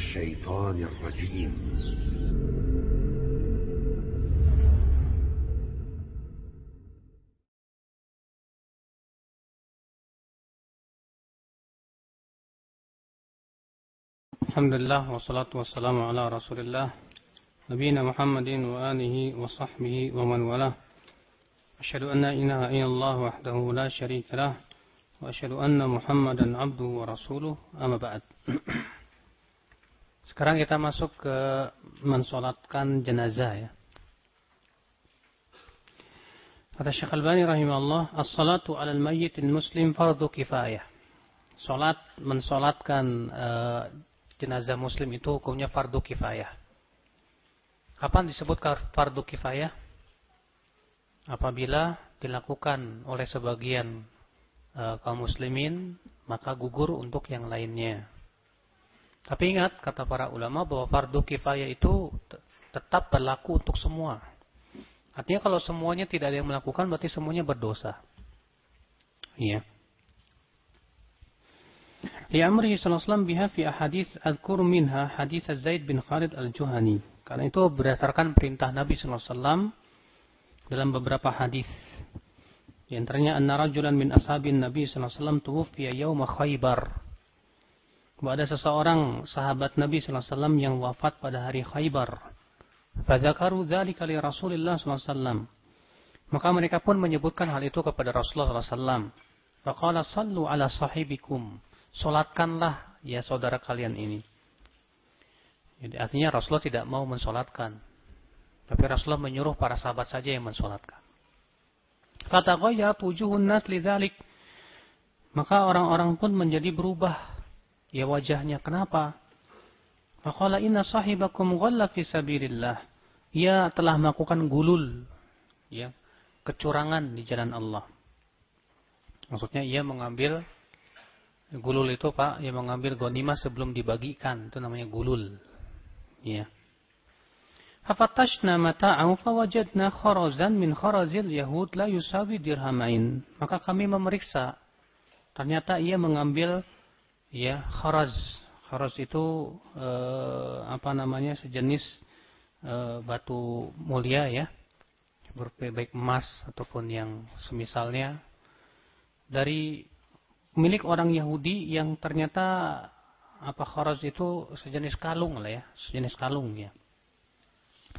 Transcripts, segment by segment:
الشيطان الرجيم. الحمد لله والصلاة والسلام على رسول الله. نبينا محمد وآله وصحبه ومن والاه. أشهد أن لا إله إلا الله وحده لا شريك له وأشهد أن محمدا عبده ورسوله. أما بعد. Sekarang kita masuk ke mensolatkan jenazah ya. Kata Syekh Al-Bani rahimahullah, as-salatu 'alal mayyitil muslim fardhu kifayah. Salat mensolatkan uh, jenazah muslim itu hukumnya fardu kifayah. Kapan disebut fardu kifayah? Apabila dilakukan oleh sebagian uh, kaum muslimin, maka gugur untuk yang lainnya. Tapi ingat kata para ulama bahwa fardu kifayah itu tetap berlaku untuk semua. Artinya kalau semuanya tidak ada yang melakukan berarti semuanya berdosa. Iya. Li'amrihi sallallahu alaihi wasallam biha fi ahadits azkur minha hadis Zaid bin Khalid al-Juhani. Karena itu berdasarkan perintah Nabi sallallahu dalam beberapa hadis. Di antaranya anna rajulan min ashabin Nabi sallallahu alaihi wasallam tuwfiya yauma Khaybar bahwa ada seseorang sahabat Nabi SAW yang wafat pada hari Khaybar. Fadzakaru dzalika li Rasulillah SAW. Maka mereka pun menyebutkan hal itu kepada Rasulullah SAW. Faqala sallu ala sahibikum. Solatkanlah ya saudara kalian ini. Jadi artinya Rasulullah tidak mau mensolatkan. Tapi Rasulullah menyuruh para sahabat saja yang mensolatkan. Fataghayyat wujuhun nas lidzalik. Maka orang-orang pun menjadi berubah Ya wajahnya kenapa? Faqala inna sahibakum ghalla fi sabilillah. Ia telah melakukan gulul. Ya, kecurangan di jalan Allah. Maksudnya ia mengambil gulul itu Pak, ia mengambil gonimah sebelum dibagikan. Itu namanya gulul. Ya. Hafatashna mata'ahu fawajadna kharazan min kharazil yahud la yusawi dirhamain. Maka kami memeriksa. Ternyata ia mengambil ya kharaz kharaz itu e, apa namanya sejenis e, batu mulia ya. Baik emas ataupun yang semisalnya. Dari milik orang Yahudi yang ternyata apa kharaz itu sejenis kalung lah ya. Sejenis kalung ya.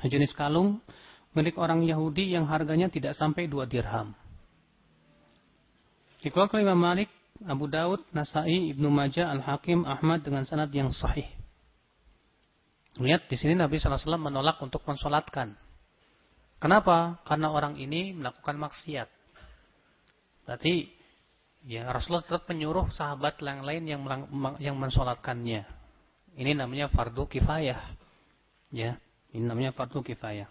Sejenis kalung milik orang Yahudi yang harganya tidak sampai dua dirham. Dikeluarkan Imam Malik Abu Daud, Nasai, Ibnu Majah, Al-Hakim, Ahmad dengan sanad yang sahih. Lihat di sini Nabi SAW menolak untuk mensolatkan. Kenapa? Karena orang ini melakukan maksiat. Berarti ya Rasulullah tetap menyuruh sahabat yang lain yang yang mensolatkannya. Ini namanya fardu kifayah. Ya, ini namanya fardu kifayah.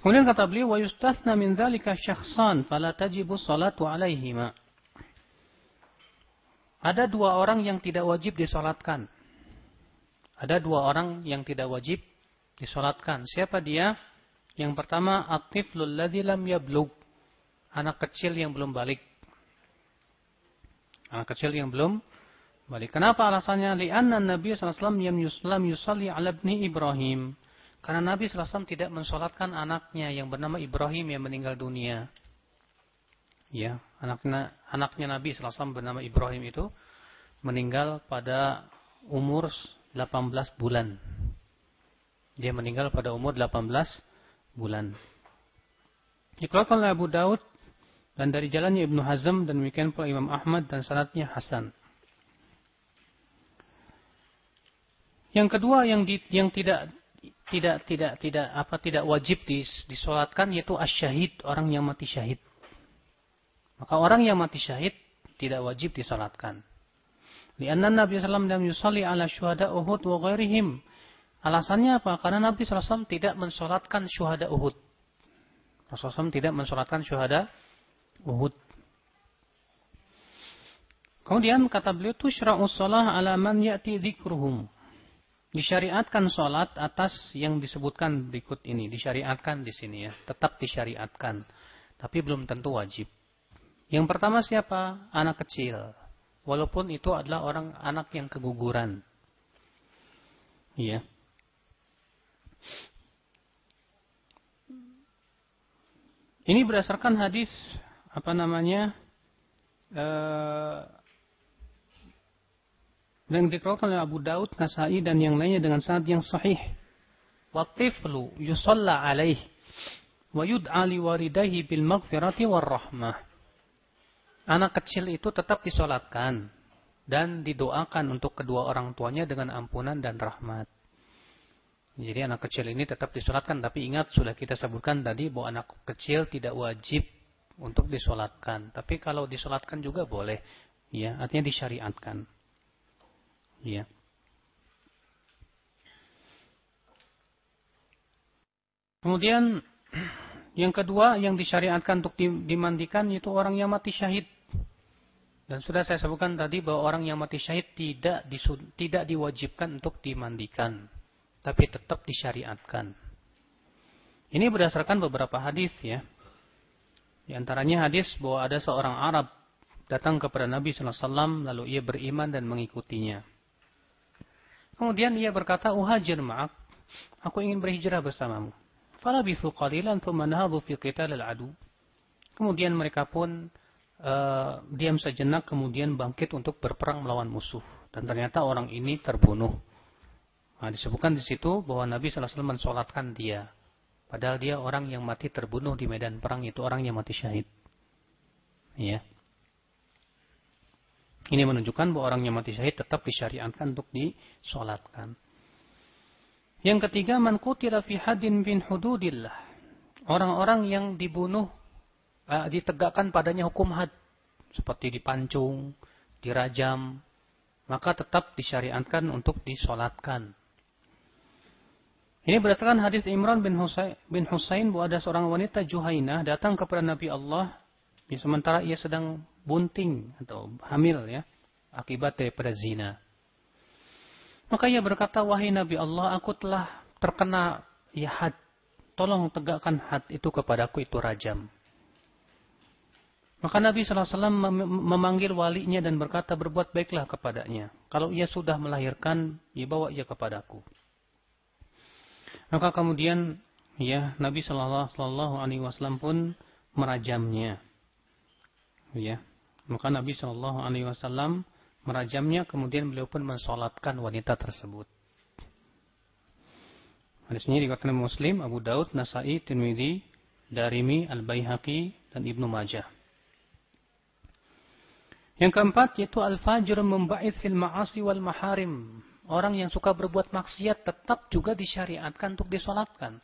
Kemudian kata beliau, wa yustathna min dzalika syakhsan fala tajibu salatu alaihima. Ada dua orang yang tidak wajib disolatkan. Ada dua orang yang tidak wajib disolatkan. Siapa dia? Yang pertama, atiflul ladzi lam yablug. Anak kecil yang belum balik. Anak kecil yang belum balik. Kenapa alasannya? Li'anna Nabi sallallahu alaihi wasallam yusalli ala ibni Ibrahim. Karena Nabi SAW tidak mensolatkan anaknya yang bernama Ibrahim yang meninggal dunia. Ya, anaknya anaknya Nabi SAW bernama Ibrahim itu meninggal pada umur 18 bulan. Dia meninggal pada umur 18 bulan. Dikeluarkan oleh Abu Daud dan dari jalannya Ibnu Hazm dan demikian pula Imam Ahmad dan sanatnya Hasan. Yang kedua yang di, yang tidak tidak tidak tidak apa tidak wajib dis, disolatkan yaitu asyahid orang yang mati syahid. Maka orang yang mati syahid tidak wajib disolatkan. Lianna Nabi SAW dan yusalli ala syuhada Uhud wa ghairihim. Alasannya apa? Karena Nabi SAW tidak mensolatkan syuhada Uhud. Rasulullah SAW tidak mensolatkan syuhada Uhud. Kemudian kata beliau tusyra'us shalah ala man ya'ti dzikruhum Disyariatkan sholat atas yang disebutkan berikut ini. Disyariatkan di sini ya. Tetap disyariatkan. Tapi belum tentu wajib. Yang pertama siapa? Anak kecil. Walaupun itu adalah orang anak yang keguguran. Iya. Ini berdasarkan hadis apa namanya uh, yang dikeluarkan oleh Abu Daud, Nasai dan yang lainnya dengan sanad yang sahih. Watiflu yusalla alaih wa yud'a liwaridahi bil maghfirati war rahmah. Anak kecil itu tetap disolatkan dan didoakan untuk kedua orang tuanya dengan ampunan dan rahmat. Jadi anak kecil ini tetap disolatkan, tapi ingat sudah kita sebutkan tadi bahwa anak kecil tidak wajib untuk disolatkan. Tapi kalau disolatkan juga boleh, ya artinya disyariatkan. Ya. Kemudian yang kedua yang disyariatkan untuk dimandikan itu orang yang mati syahid. Dan sudah saya sebutkan tadi bahwa orang yang mati syahid tidak tidak diwajibkan untuk dimandikan, tapi tetap disyariatkan. Ini berdasarkan beberapa hadis ya. Di antaranya hadis bahwa ada seorang Arab datang kepada Nabi SAW lalu ia beriman dan mengikutinya. Kemudian ia berkata, "Uhajir ma'ak, aku ingin berhijrah bersamamu." Falabithu qalilan thumma nahadhu fi qital al-adu. Kemudian mereka pun uh, diam sejenak kemudian bangkit untuk berperang melawan musuh dan ternyata orang ini terbunuh. Nah, disebutkan di situ bahwa Nabi SAW mensolatkan dia. Padahal dia orang yang mati terbunuh di medan perang itu orang yang mati syahid. Ya. Ini menunjukkan bahwa orang yang mati syahid tetap disyariatkan untuk disolatkan. Yang ketiga, man qutila fi hadin bin hududillah. Orang-orang yang dibunuh uh, ditegakkan padanya hukum had seperti dipancung, dirajam, maka tetap disyariatkan untuk disolatkan. Ini berdasarkan hadis Imran bin Husain, bin Husain bahwa ada seorang wanita Juhainah datang kepada Nabi Allah ya, sementara ia sedang bunting atau hamil ya akibat daripada zina. Maka ia berkata, wahai Nabi Allah, aku telah terkena ya had. Tolong tegakkan had itu kepadaku itu rajam. Maka Nabi SAW memanggil walinya dan berkata, berbuat baiklah kepadanya. Kalau ia sudah melahirkan, ya bawa ia kepadaku. Maka kemudian ya Nabi Shallallahu Alaihi Wasallam pun merajamnya. Ya, maka Nabi Shallallahu Alaihi Wasallam merajamnya, kemudian beliau pun mensolatkan wanita tersebut. Hadis ini dikatakan Muslim, Abu Daud, Nasai, Tirmidzi, Darimi, Al-Baihaqi, dan Ibnu Majah. Yang keempat yaitu al-fajr memba'id fil ma'asi wal maharim. Orang yang suka berbuat maksiat tetap juga disyariatkan untuk disolatkan.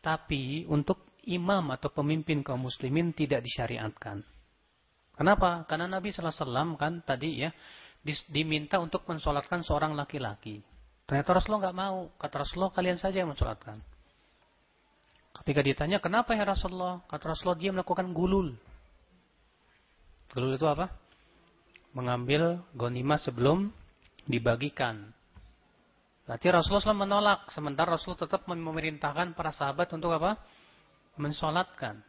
Tapi untuk imam atau pemimpin kaum muslimin tidak disyariatkan. Kenapa? Karena Nabi SAW kan tadi ya diminta untuk mensolatkan seorang laki-laki. Ternyata Rasulullah nggak mau. Kata Rasulullah kalian saja yang mensolatkan. Ketika ditanya kenapa ya Rasulullah? Kata Rasulullah dia melakukan gulul. Gulul itu apa? mengambil gonimah sebelum dibagikan. Berarti Rasulullah SAW menolak, sementara Rasulullah tetap memerintahkan para sahabat untuk apa? Mensolatkan.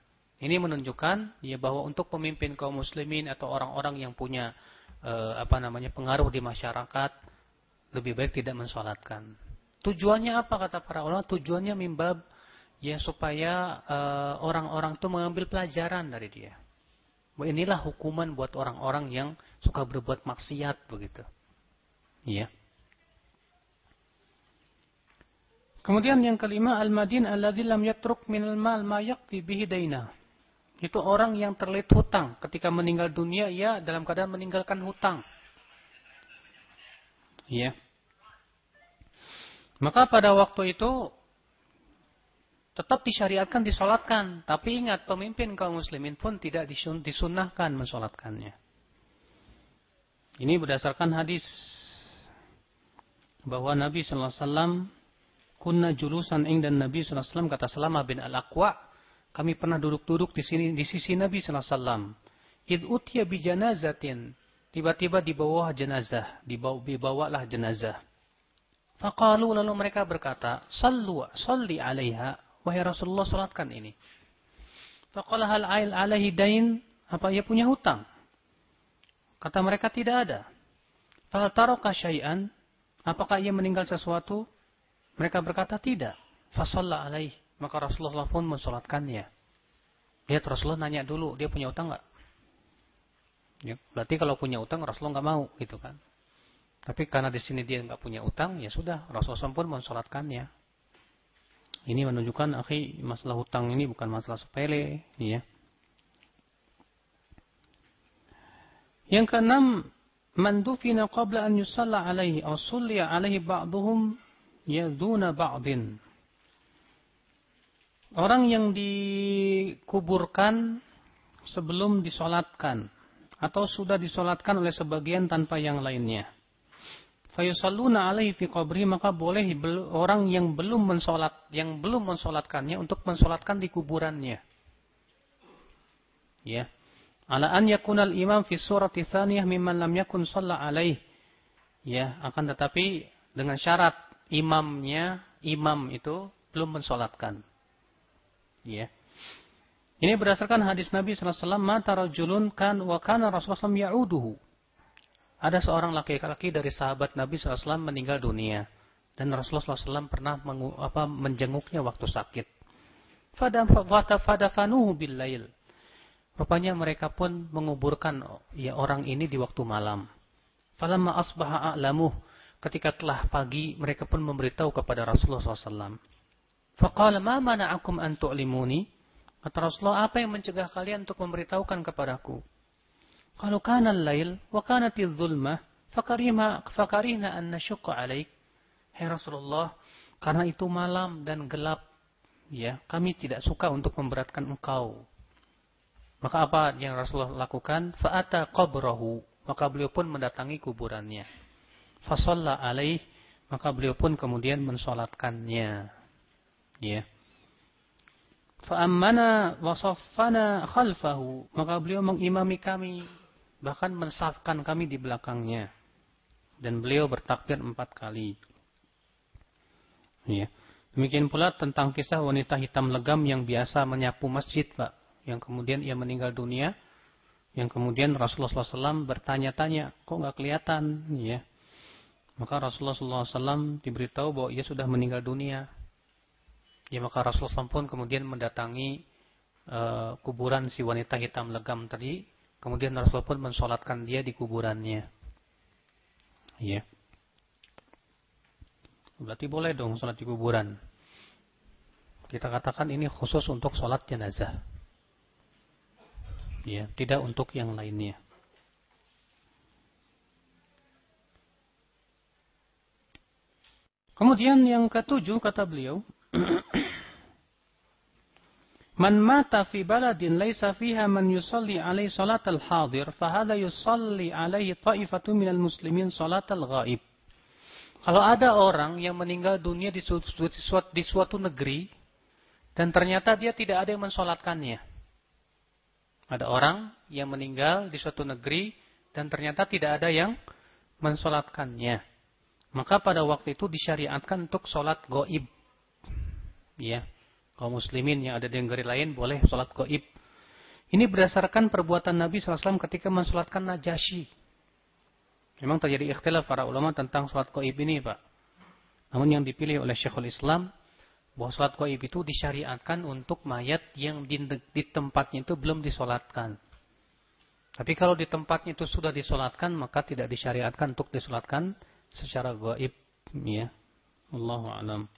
Ini menunjukkan ya bahwa untuk pemimpin kaum muslimin atau orang-orang yang punya eh, apa namanya pengaruh di masyarakat lebih baik tidak mensolatkan. Tujuannya apa kata para ulama? Tujuannya mimbab ya supaya eh, orang-orang itu mengambil pelajaran dari dia. Inilah hukuman buat orang-orang yang suka berbuat maksiat begitu. Iya. Kemudian yang kelima al-madin alladzi lam yatruk minal mal ma yaqdi bihi daina. Itu orang yang terlilit hutang ketika meninggal dunia ia dalam keadaan meninggalkan hutang. Iya. Maka pada waktu itu tetap disyariatkan disolatkan. Tapi ingat pemimpin kaum muslimin pun tidak disunahkan mensolatkannya. Ini berdasarkan hadis bahwa Nabi Sallallahu Alaihi Wasallam kunna julusan ing dan Nabi Sallallahu Alaihi Wasallam kata Selama bin Al Aqwa kami pernah duduk-duduk di sini di sisi Nabi Sallallahu Alaihi Wasallam. Id tiba-tiba di bawah jenazah dibawa dibawalah jenazah. Faqalu lalu mereka berkata, "Sallu, salli 'alaiha Wahai Rasulullah salatkan ini. Faqala hal ail alaihi dain. Apa ia punya hutang? Kata mereka tidak ada. Fal taraka syai'an. Apakah ia meninggal sesuatu? Mereka berkata tidak. Fasalla alaih. Maka Rasulullah pun mensolatkannya. Lihat Rasulullah nanya dulu, dia punya utang nggak? Ya, berarti kalau punya utang Rasulullah nggak mau gitu kan. Tapi karena di sini dia nggak punya utang, ya sudah Rasulullah pun mensolatkannya. Ini menunjukkan akhi masalah hutang ini bukan masalah sepele, ya. Yang keenam, man dufina qabla an yusalla alaihi aw sulliya alaihi ba'dhum yaduna ba'din. Orang yang dikuburkan sebelum disolatkan atau sudah disolatkan oleh sebagian tanpa yang lainnya. Fayusalluna alaihi fi qabri maka boleh orang yang belum mensolat yang belum mensolatkannya untuk mensolatkan di kuburannya. Ya. Ala an yakunal imam fi surati tsaniyah mimman lam yakun shalla alaih ya akan tetapi dengan syarat imamnya imam itu belum mensolatkan ya ini berdasarkan hadis Nabi sallallahu alaihi wasallam kan wa kana Rasulullah ya'uduhu ada seorang laki-laki dari sahabat Nabi SAW meninggal dunia. Dan Rasulullah SAW pernah mengu, apa, menjenguknya waktu sakit. Fadafanuhu billail. Rupanya mereka pun menguburkan ya orang ini di waktu malam. Falamma asbaha a'lamuh. Ketika telah pagi, mereka pun memberitahu kepada Rasulullah SAW. Faqala ma mana'akum an tu'limuni? Kata Rasulullah, apa yang mencegah kalian untuk memberitahukan kepadaku? Kalau kana al-lail wa kanatiz zulmah fakarima fakarina an nasyqa alaik. Hai Rasulullah, karena itu malam dan gelap, ya, kami tidak suka untuk memberatkan engkau. Maka apa yang Rasulullah lakukan? Fa'ata qabrahu. Maka beliau pun mendatangi kuburannya. Fasalla alaih. Maka beliau pun kemudian mensolatkannya. Ya. Fa'ammana wasaffana khalfahu. Maka beliau mengimami kami bahkan mensafkan kami di belakangnya. Dan beliau bertakbir empat kali. Ya. Demikian pula tentang kisah wanita hitam legam yang biasa menyapu masjid, Pak. Yang kemudian ia meninggal dunia. Yang kemudian Rasulullah SAW bertanya-tanya, kok nggak kelihatan? Ya. Maka Rasulullah SAW diberitahu bahwa ia sudah meninggal dunia. Ya maka Rasulullah pun kemudian mendatangi uh, kuburan si wanita hitam legam tadi Kemudian Rasul pun mensolatkan dia di kuburannya. Ya. Berarti boleh dong sholat di kuburan. Kita katakan ini khusus untuk sholat jenazah. Ya, tidak untuk yang lainnya. Kemudian yang ketujuh kata beliau, Man mata fi baladin laisa fiha man yusalli alaihi salatal hadir, fahada yusalli alaihi ta'ifatu minal muslimin salatal ghaib. Kalau ada orang yang meninggal dunia di suatu, di suatu negeri, dan ternyata dia tidak ada yang mensolatkannya. Ada orang yang meninggal di suatu negeri, dan ternyata tidak ada yang mensolatkannya. Maka pada waktu itu disyariatkan untuk solat goib. Ya, kaum muslimin yang ada di negeri lain boleh sholat goib. Ini berdasarkan perbuatan Nabi SAW ketika mensolatkan Najasyi. Memang terjadi ikhtilaf para ulama tentang sholat goib ini Pak. Namun yang dipilih oleh Syekhul Islam, bahwa sholat goib itu disyariatkan untuk mayat yang di, di tempatnya itu belum disolatkan. Tapi kalau di tempatnya itu sudah disolatkan, maka tidak disyariatkan untuk disolatkan secara goib. Ya. Allahu alam.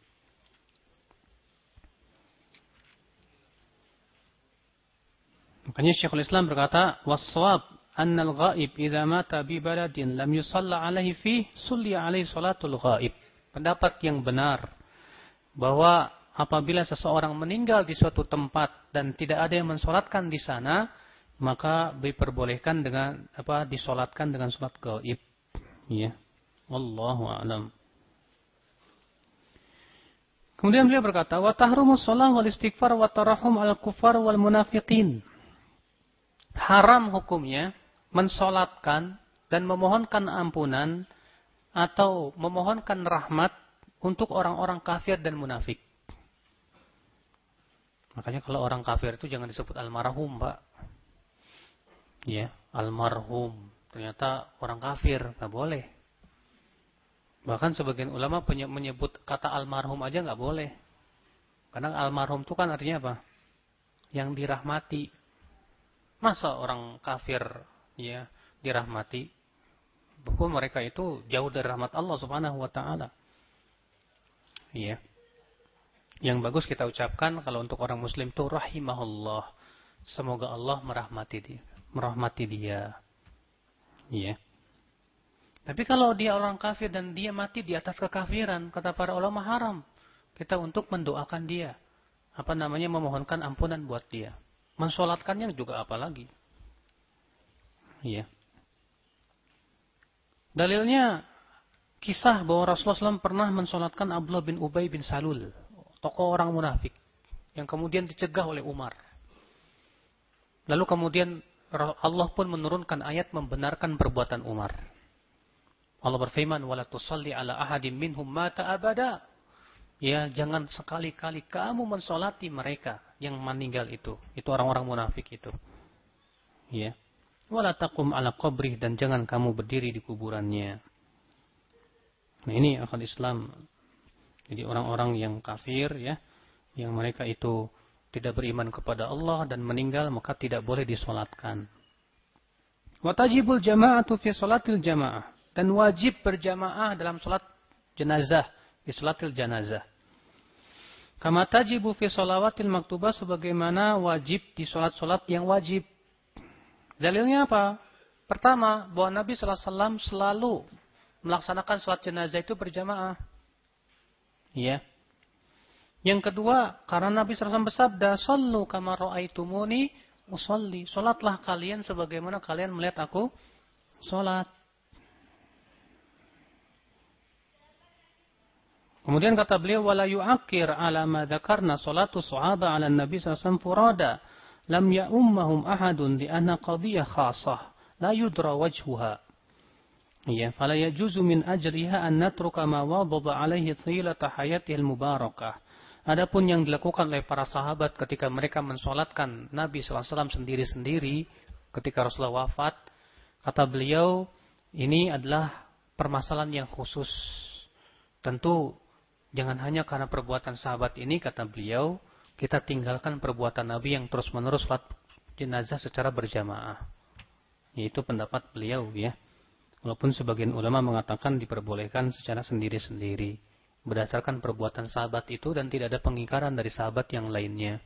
Makanya Syekhul Islam berkata, "Was-shawab anna al-ghaib idza mata bi baladin lam yusalla alaihi fi sulli alaihi salatul ghaib." Pendapat yang benar bahwa apabila seseorang meninggal di suatu tempat dan tidak ada yang mensolatkan di sana, maka diperbolehkan dengan apa disolatkan dengan salat gaib. Ya. Wallahu a'lam. Kemudian beliau berkata, "Wa tahrumus shalah wal istighfar wa tarahum al kufar wal munafiqin." Haram hukumnya mensolatkan dan memohonkan ampunan atau memohonkan rahmat untuk orang-orang kafir dan munafik. Makanya kalau orang kafir itu jangan disebut almarhum, Pak. Ya, almarhum. Ternyata orang kafir, nggak boleh. Bahkan sebagian ulama menyebut kata almarhum aja nggak boleh. Karena almarhum itu kan artinya apa? Yang dirahmati. Masa orang kafir ya dirahmati? Bahwa mereka itu jauh dari rahmat Allah Subhanahu wa taala. Iya. Yang bagus kita ucapkan kalau untuk orang muslim itu rahimahullah. Semoga Allah merahmati dia, merahmati dia. Iya. Tapi kalau dia orang kafir dan dia mati di atas kekafiran, kata para ulama haram. Kita untuk mendoakan dia. Apa namanya memohonkan ampunan buat dia. Mensolatkannya juga apalagi. Iya. Dalilnya kisah bahwa Rasulullah SAW pernah mensolatkan Abdullah bin Ubay bin Salul. Tokoh orang munafik. Yang kemudian dicegah oleh Umar. Lalu kemudian Allah pun menurunkan ayat membenarkan perbuatan Umar. Allah berfirman, "Wala tusalli ala minhum mata abada." Ya, jangan sekali-kali kamu mensolati mereka yang meninggal itu. Itu orang-orang munafik itu. Ya. Wala taqum ala qabri dan jangan kamu berdiri di kuburannya. Nah, ini akal Islam. Jadi orang-orang yang kafir ya, yang mereka itu tidak beriman kepada Allah dan meninggal maka tidak boleh disolatkan. Watajibul jama'atu fi salatil jama'ah dan wajib berjamaah dalam sholat jenazah di sholatil jenazah. Kama tajibu fi sholawatil maktubah sebagaimana wajib di sholat-sholat yang wajib. Dalilnya apa? Pertama, bahwa Nabi SAW selalu melaksanakan sholat jenazah itu berjamaah. Ya. Yang kedua, karena Nabi SAW bersabda, Sallu kama ra'aitumuni usalli. Sholatlah kalian sebagaimana kalian melihat aku sholat. Kemudian kata beliau wala yu'akkir ala ma dzakarna salatu sahaba ala nabi sallallahu furada lam ya'ummahum ahadun di anna qadiyah khasah la yudra wajhuha. Ya, fala yajuzu min ajriha an natruka ma wadaba alaihi thilata hayatihi mubarakah. Adapun yang dilakukan oleh para sahabat ketika mereka mensolatkan Nabi SAW sendiri-sendiri ketika Rasulullah wafat, kata beliau, ini adalah permasalahan yang khusus. Tentu Jangan hanya karena perbuatan sahabat ini, kata beliau, kita tinggalkan perbuatan Nabi yang terus-menerus sholat jenazah secara berjamaah. Yaitu pendapat beliau ya. Walaupun sebagian ulama mengatakan diperbolehkan secara sendiri-sendiri. Berdasarkan perbuatan sahabat itu dan tidak ada pengingkaran dari sahabat yang lainnya.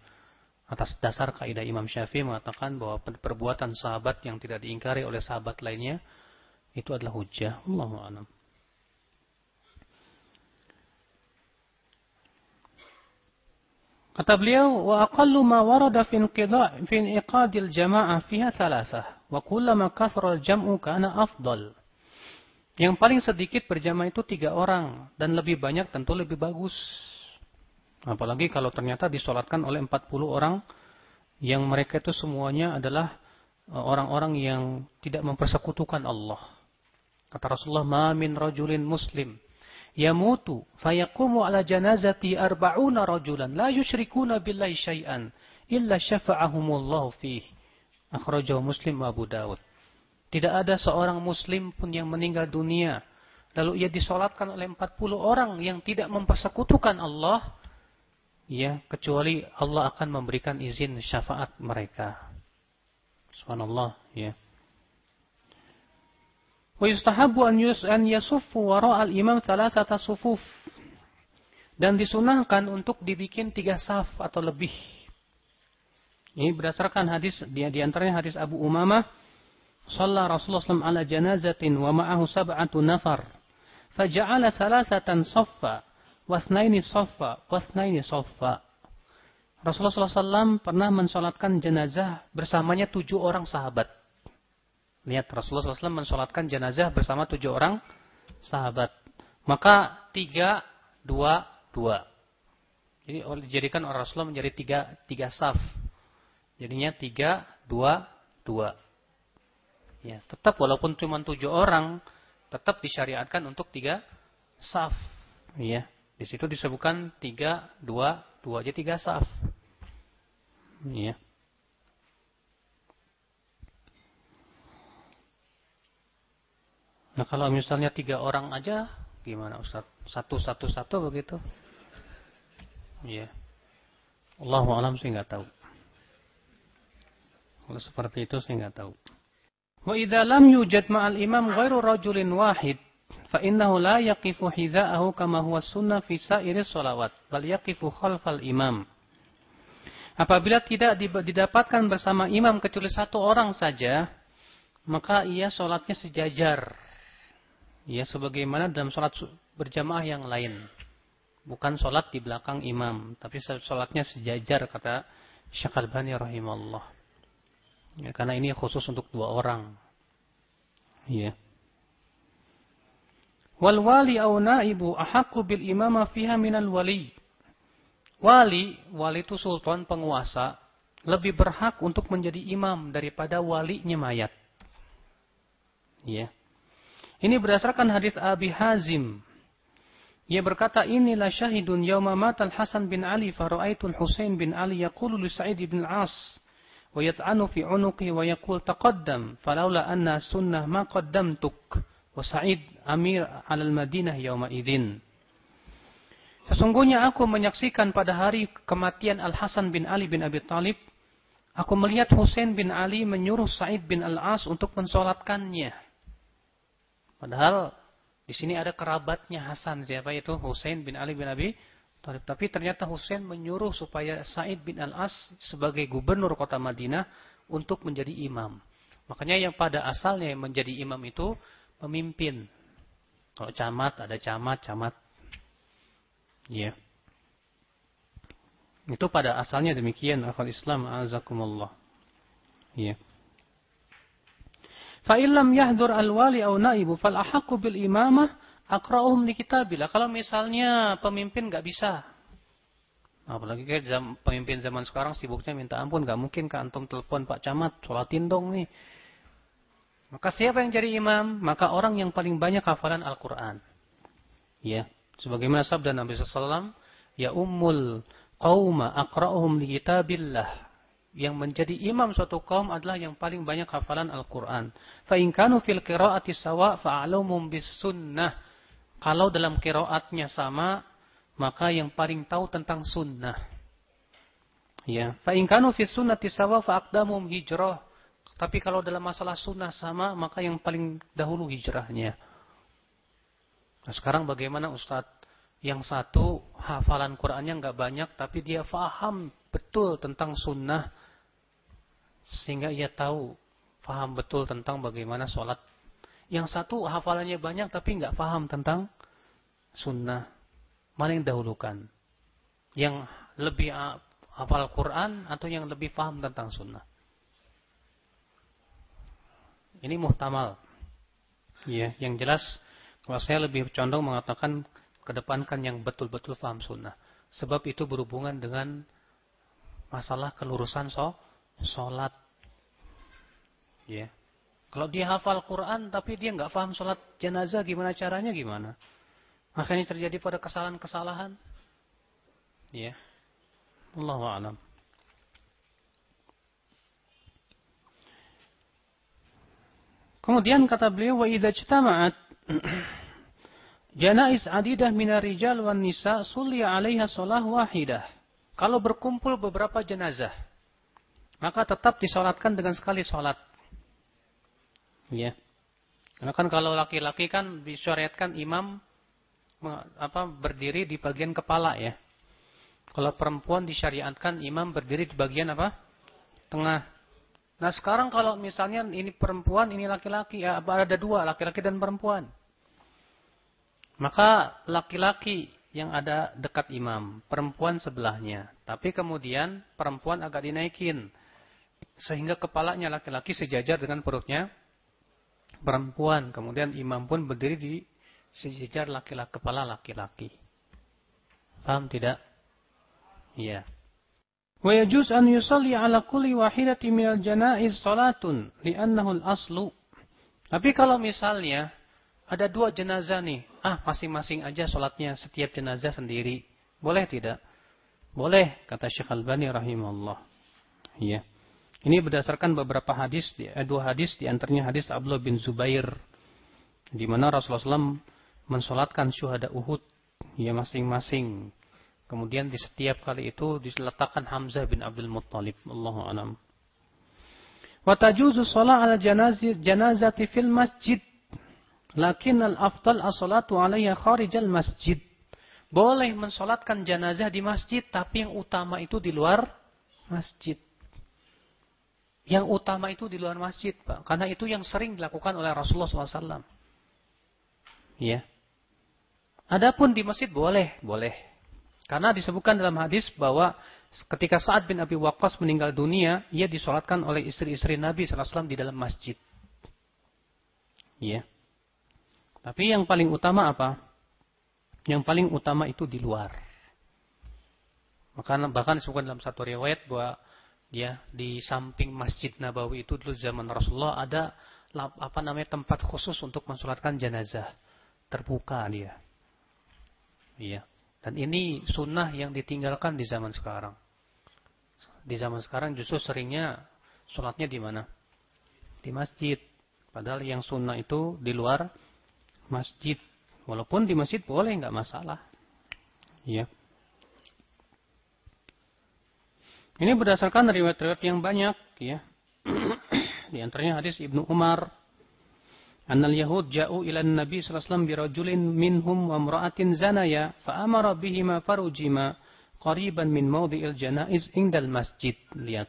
Atas dasar kaidah Imam Syafi'i mengatakan bahwa perbuatan sahabat yang tidak diingkari oleh sahabat lainnya itu adalah hujah. Allahu a'lam. Kata beliau, wa aqallu ma warada fi inqidha fi inqadil jama'ah fiha thalathah wa kullama kathara al-jam'u kana afdal. Yang paling sedikit berjamaah itu tiga orang dan lebih banyak tentu lebih bagus. Apalagi kalau ternyata disolatkan oleh 40 orang yang mereka itu semuanya adalah e, orang-orang yang tidak mempersekutukan Allah. Kata Rasulullah, "Ma min rajulin muslim yamutu fayaqumu ala janazati arba'una rajulan la yusyrikuna billahi syai'an illa syafa'ahumullahu fih. Akhrajahu Muslim wa Abu Dawud. Tidak ada seorang muslim pun yang meninggal dunia lalu ia disolatkan oleh 40 orang yang tidak mempersekutukan Allah ya kecuali Allah akan memberikan izin syafaat mereka. Subhanallah ya. Wa yustahabu an, yus, an yasuffu wara al-imam thalathata sufuf. Dan disunahkan untuk dibikin tiga saf atau lebih. Ini berdasarkan hadis dia di antaranya hadis Abu Umamah Shalla Rasulullah SAW ala janazatin wa ma'ahu sab'atu nafar. Faja'ala satu soffa. Wasnaini soffa. Wasnaini soffa. Rasulullah SAW pernah mensolatkan jenazah bersamanya tujuh orang sahabat. Lihat Rasulullah SAW mensolatkan jenazah bersama tujuh orang sahabat. Maka tiga, dua, dua. Jadi dijadikan orang Rasulullah menjadi tiga, tiga saf. Jadinya tiga, dua, dua. Ya, tetap walaupun cuma tujuh orang, tetap disyariatkan untuk tiga saf. Ya, di situ disebutkan tiga, dua, dua, jadi tiga saf. Ya. Nah kalau misalnya tiga orang aja Gimana Ustaz? Satu satu satu begitu? Iya. Allah alam sih nggak tahu. Kalau seperti itu saya nggak tahu. Wa idza lam yujad ma'al imam ghairu rajulin wahid fa innahu la yaqifu hiza'ahu kama huwa sunnah fi sa'iri sholawat bal yaqifu khalfal imam. Apabila tidak didapatkan bersama imam kecuali satu orang saja, maka ia sholatnya sejajar. Ya, sebagaimana dalam sholat berjamaah yang lain. Bukan sholat di belakang imam, tapi sholatnya sejajar, kata Syekh Al-Bani rahimahullah. Ya, karena ini khusus untuk dua orang. Ya. Wal wali au naibu ahaqqu bil imama fiha minal wali. Wali, wali itu sultan penguasa, lebih berhak untuk menjadi imam daripada walinya mayat. Ya. Ini berdasarkan hadis Abi Hazim. Ia berkata, inilah syahidun yawma matal Hasan bin Ali fara'aitul Husain bin Ali yaqulu li Sa'id bin As wa yat'anu fi unuqi wa yaqul taqaddam falaula anna sunnah ma qaddamtuk wa Sa'id amir al Madinah yawma idin. Sesungguhnya aku menyaksikan pada hari kematian Al-Hasan bin Ali bin Abi Talib, aku melihat Husain bin Ali menyuruh Sa'id bin Al-As untuk mensolatkannya. Padahal di sini ada kerabatnya Hasan, siapa itu? Husain bin Ali bin Abi Talib. Tapi ternyata Husain menyuruh supaya Sa'id bin Al-As sebagai gubernur kota Madinah untuk menjadi imam. Makanya yang pada asalnya menjadi imam itu pemimpin. Kalau camat ada camat, camat Ya. Itu pada asalnya demikian akal Islam azakumullah. Ya. Fa illam yahdur al-wali aw naibu fal ahaqqu bil imamah aqra'uhum li kitabillah. Kalau misalnya pemimpin enggak bisa. Apalagi kayak jam, pemimpin zaman sekarang sibuknya minta ampun, enggak mungkin ke antum telepon Pak Camat, sholatin dong nih. Maka siapa yang jadi imam? Maka orang yang paling banyak hafalan Al-Quran. Ya. Sebagaimana sabda Nabi SAW, Ya ummul qawma aqra'uhum li kitabillah. Yang menjadi imam suatu kaum adalah yang paling banyak hafalan Al-Quran. Fa'inkanu fil qira'ati sawa fa'alumum bis sunnah. Kalau dalam qira'atnya sama, maka yang paling tahu tentang sunnah. Ya. Fa'inkanu fil sunnati sawa fa'aqdamum hijrah. Tapi kalau dalam masalah sunnah sama, maka yang paling dahulu hijrahnya. Nah sekarang bagaimana Ustadz? Yang satu hafalan Qurannya nggak banyak, tapi dia faham betul tentang sunnah. Sehingga ia tahu, faham betul tentang bagaimana sholat. Yang satu hafalannya banyak, tapi nggak faham tentang sunnah. Mana yang dahulukan? Yang lebih hafal Quran atau yang lebih faham tentang sunnah? Ini muhtamal. Ya, yang jelas kalau saya lebih condong mengatakan kedepankan yang betul-betul paham sunnah. Sebab itu berhubungan dengan masalah kelurusan so, sholat. Ya. Kalau dia hafal Quran tapi dia nggak paham sholat jenazah gimana caranya gimana? Makanya terjadi pada kesalahan-kesalahan. Ya. Allah alam. Kemudian kata beliau wa idza ijtama'at Janais adidah minar rijal wan nisa sulli 'alaiha shalah wahidah. Kalau berkumpul beberapa jenazah, maka tetap disolatkan dengan sekali solat. Ya. Karena kan kalau laki-laki kan disyariatkan imam apa berdiri di bagian kepala ya. Kalau perempuan disyariatkan imam berdiri di bagian apa? Tengah. Nah sekarang kalau misalnya ini perempuan, ini laki-laki, ya ada dua, laki-laki dan perempuan. Maka laki-laki yang ada dekat imam, perempuan sebelahnya. Tapi kemudian perempuan agak dinaikin. Sehingga kepalanya laki-laki sejajar dengan perutnya perempuan. Kemudian imam pun berdiri di sejajar laki-laki kepala laki-laki. Paham tidak? Iya. Wa yajuz an yusalli ala kulli wahidati minal janaiz salatun li'annahu al-aslu. Tapi kalau misalnya ada dua jenazah nih. Ah, masing-masing aja sholatnya setiap jenazah sendiri. Boleh tidak? Boleh, kata Syekh Al-Bani rahimahullah. Iya. Ini berdasarkan beberapa hadis, eh, dua hadis, di antaranya hadis Abdullah bin Zubair. Di mana Rasulullah SAW mensolatkan syuhada Uhud ya masing-masing. Kemudian di setiap kali itu diletakkan Hamzah bin Abdul Muttalib. Allahu a'lam. Wa tajuzu shalah ala janazati fil masjid. Lakin al-afdal as-salatu 'alaiha kharijal masjid. Boleh mensolatkan jenazah di masjid, tapi yang utama itu di luar masjid. Yang utama itu di luar masjid, Pak. Karena itu yang sering dilakukan oleh Rasulullah SAW. Ya. Adapun di masjid boleh, boleh. Karena disebutkan dalam hadis bahwa ketika Sa'ad bin Abi Waqqas meninggal dunia, ia disolatkan oleh istri-istri Nabi SAW di dalam masjid. Ya. Tapi yang paling utama apa? Yang paling utama itu di luar. Maka bahkan disebutkan dalam satu riwayat bahwa ya di samping Masjid Nabawi itu dulu zaman Rasulullah ada apa namanya tempat khusus untuk mensolatkan jenazah terbuka dia. Iya. Dan ini sunnah yang ditinggalkan di zaman sekarang. Di zaman sekarang justru seringnya sholatnya di mana? Di masjid. Padahal yang sunnah itu di luar masjid. Walaupun di masjid boleh, nggak masalah. Iya. Ini berdasarkan riwayat-riwayat yang banyak, ya. di antaranya hadis Ibnu Umar Annal Yahud ja'u ila Nabi alaihi wasallam birajulin minhum wa imra'atin zanaya fa amara bihima farujima qariban min mawdi'il janaiz indal masjid. Lihat.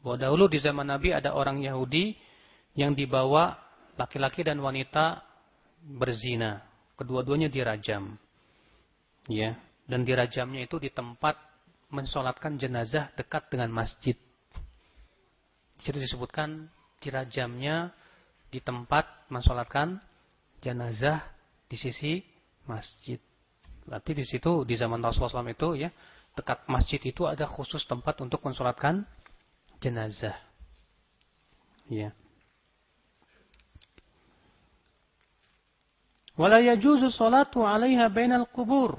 Bahwa dahulu di zaman Nabi ada orang Yahudi yang dibawa laki-laki dan wanita berzina. Kedua-duanya dirajam. Ya, dan dirajamnya itu di tempat mensolatkan jenazah dekat dengan masjid. Di disebutkan dirajamnya di tempat mensolatkan jenazah di sisi masjid. Berarti di situ di zaman Rasulullah SAW itu ya dekat masjid itu ada khusus tempat untuk mensolatkan jenazah. Ya. Wala yajuzu salatu 'alaiha bainal kubur.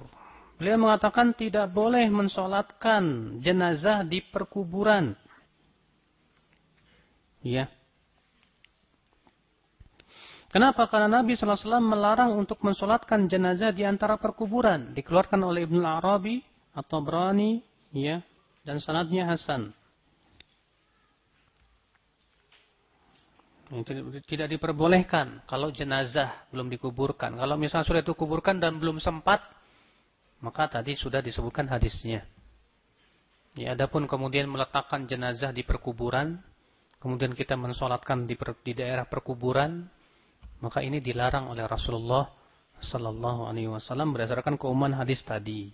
Beliau mengatakan tidak boleh mensolatkan jenazah di perkuburan. Ya. Kenapa? Karena Nabi SAW melarang untuk mensolatkan jenazah di antara perkuburan. Dikeluarkan oleh Ibn Arabi atau Brani, ya, dan sanadnya Hasan. Tidak diperbolehkan kalau jenazah belum dikuburkan. Kalau misalnya sudah dikuburkan dan belum sempat, maka tadi sudah disebutkan hadisnya. Ya, adapun kemudian meletakkan jenazah di perkuburan, kemudian kita mensolatkan di, per, di daerah perkuburan, maka ini dilarang oleh Rasulullah sallallahu alaihi wasallam berdasarkan keumuman hadis tadi.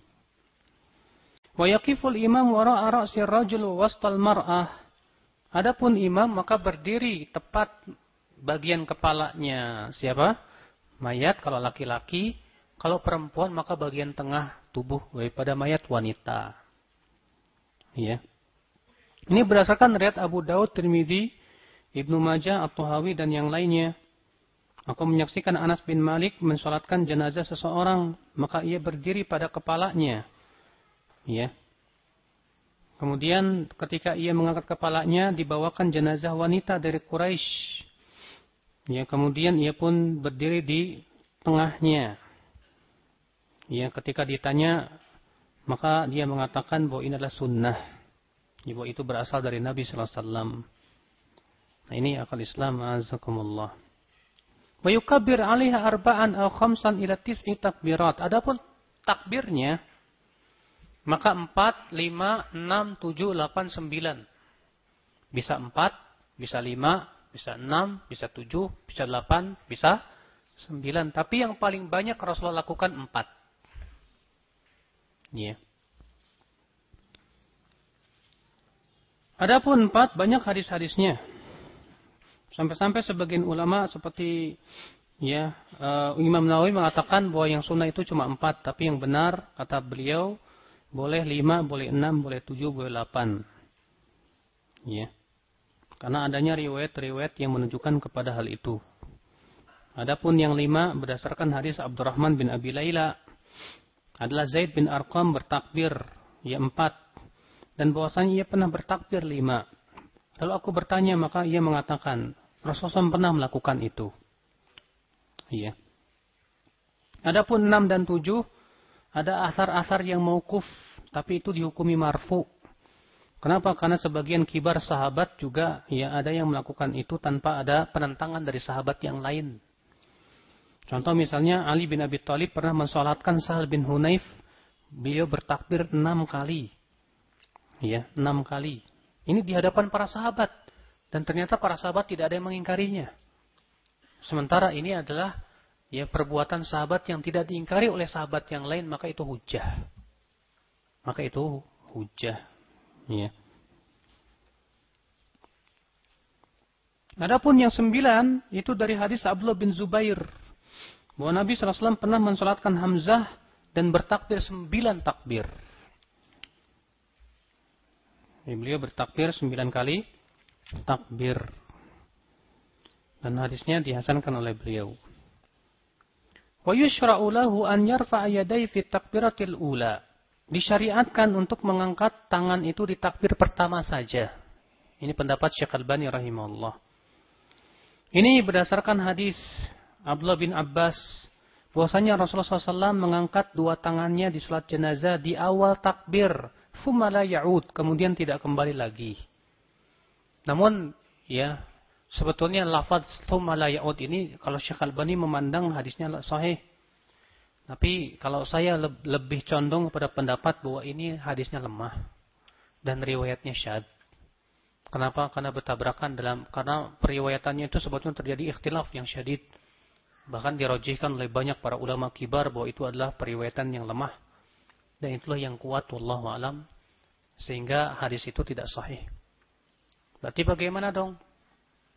Wa yaqiful imam wara'a ra'si rajul wastal mar'ah. Adapun imam maka berdiri tepat bagian kepalanya siapa? Mayat kalau laki-laki, kalau perempuan maka bagian tengah tubuh daripada mayat wanita. Ya. Ini berdasarkan riwayat Abu Daud, Tirmidzi, Ibnu Majah, At-Tahawi dan yang lainnya. Aku menyaksikan Anas bin Malik mensolatkan jenazah seseorang, maka ia berdiri pada kepalanya. Ya. Kemudian ketika ia mengangkat kepalanya, dibawakan jenazah wanita dari Quraisy. Ya, kemudian ia pun berdiri di tengahnya. Ya, ketika ditanya, maka dia mengatakan bahwa ini adalah sunnah. Ya, bahwa itu berasal dari Nabi Sallallahu Alaihi Wasallam. Nah, ini akal Islam, azakumullah. Wa yukabbir 'alaiha arba'an aw khamsan ila tis'i takbirat. Adapun takbirnya maka 4, 5, 6, 7, 8, 9. Bisa 4, bisa 5, bisa 6, bisa 7, bisa 8, bisa 9. Tapi yang paling banyak Rasulullah lakukan 4. Ya. Adapun 4 banyak hadis-hadisnya. Sampai-sampai sebagian ulama seperti ya uh, Imam Nawawi mengatakan bahwa yang sunnah itu cuma empat, tapi yang benar kata beliau boleh lima, boleh enam, boleh tujuh, boleh delapan. Ya. Karena adanya riwayat-riwayat yang menunjukkan kepada hal itu. Adapun yang lima berdasarkan hadis Abdurrahman bin Abi Laila adalah Zaid bin Arqam bertakbir ya empat dan bahwasanya ia pernah bertakbir lima. Lalu aku bertanya maka ia mengatakan Rasulullah pernah melakukan itu. Iya. Adapun 6 dan 7 ada asar-asar yang maukuf tapi itu dihukumi marfu. Kenapa? Karena sebagian kibar sahabat juga ya ada yang melakukan itu tanpa ada penentangan dari sahabat yang lain. Contoh misalnya Ali bin Abi Thalib pernah mensolatkan Sahal bin Hunayf, beliau bertakbir enam kali. Ya, enam kali. Ini di hadapan para sahabat. Dan ternyata para sahabat tidak ada yang mengingkarinya. Sementara ini adalah ya perbuatan sahabat yang tidak diingkari oleh sahabat yang lain, maka itu hujah. Maka itu hujah. Ya. Adapun yang sembilan itu dari hadis Abdullah bin Zubair bahwa Nabi SAW pernah mensolatkan Hamzah dan bertakbir sembilan takbir. Jadi beliau bertakbir sembilan kali takbir. Dan hadisnya dihasankan oleh beliau. Wa yushra'u an yarfa'a yadayhi fi takbiratil ula disyariatkan untuk mengangkat tangan itu di takbir pertama saja. Ini pendapat Syekh Al-Bani rahimahullah. Ini berdasarkan hadis Abdullah bin Abbas bahwasanya Rasulullah SAW mengangkat dua tangannya di sholat jenazah di awal takbir, fumala ya'ud, kemudian tidak kembali lagi. Namun ya sebetulnya lafaz fumala ya'ud ini kalau Syekh Al-Bani memandang hadisnya sahih tapi kalau saya lebih condong pada pendapat bahwa ini hadisnya lemah dan riwayatnya syad. Kenapa? Karena bertabrakan dalam karena periwayatannya itu sebetulnya terjadi ikhtilaf yang syadid. Bahkan dirojihkan oleh banyak para ulama kibar bahwa itu adalah periwayatan yang lemah. Dan itulah yang kuat wallahu alam sehingga hadis itu tidak sahih. Berarti bagaimana dong?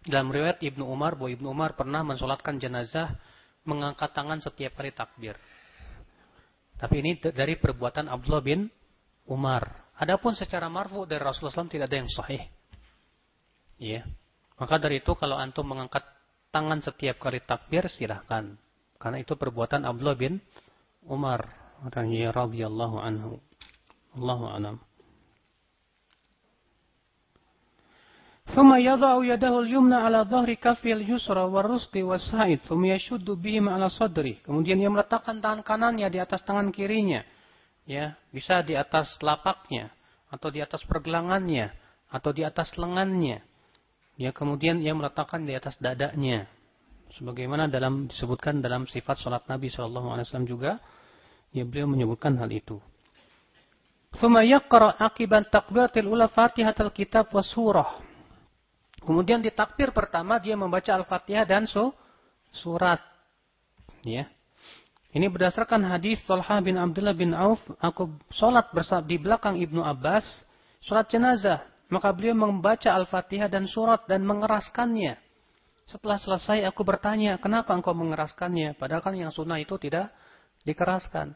Dalam riwayat Ibnu Umar bahwa Ibnu Umar pernah mensolatkan jenazah mengangkat tangan setiap kali takbir. Tapi ini dari perbuatan Abdullah bin Umar. Adapun secara marfu dari Rasulullah SAW tidak ada yang sahih. Ya. Maka dari itu kalau antum mengangkat tangan setiap kali takbir silahkan. Karena itu perbuatan Abdullah bin Umar radhiyallahu anhu. Allahu a'lam. ثم يضع يده اليمنى على ظهر كفه اليسرى والرسط والسائد ثم يشد بهما على صدره kemudian dia meletakkan tangan kanannya di atas tangan kirinya ya bisa di atas lapaknya atau di atas pergelangannya atau di atas lengannya ya kemudian ia meletakkan di atas dadanya sebagaimana dalam disebutkan dalam sifat salat Nabi sallallahu alaihi wasallam juga ya beliau menyebutkan hal itu Thumma yaqra akibat takbiratil ula Fatihatul Kitab wa surah. Kemudian di takbir pertama dia membaca Al-Fatihah dan su surat. Ya. Ini berdasarkan hadis Talha bin Abdullah bin Auf, aku salat di belakang Ibnu Abbas, salat jenazah. Maka beliau membaca Al-Fatihah dan surat dan mengeraskannya. Setelah selesai aku bertanya, kenapa engkau mengeraskannya? Padahal kan yang sunnah itu tidak dikeraskan.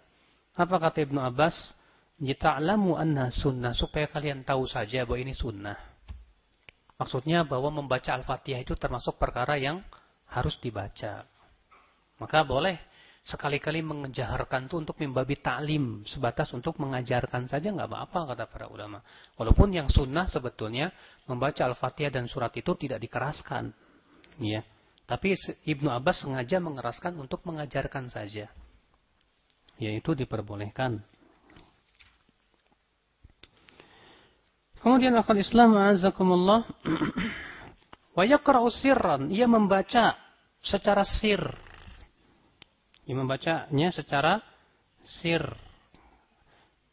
Apa kata Ibnu Abbas? Jita'lamu anna sunnah. Supaya kalian tahu saja bahwa ini sunnah. Maksudnya bahwa membaca Al-Fatihah itu termasuk perkara yang harus dibaca. Maka boleh sekali-kali mengejaharkan itu untuk membabi taklim sebatas untuk mengajarkan saja nggak apa-apa kata para ulama. Walaupun yang sunnah sebetulnya membaca Al-Fatihah dan surat itu tidak dikeraskan. Ya. Tapi Ibnu Abbas sengaja mengeraskan untuk mengajarkan saja. Yaitu diperbolehkan. Kemudian akal Islam azakumullah wa yaqra'u sirran, ia membaca secara sir. Ia membacanya secara sir.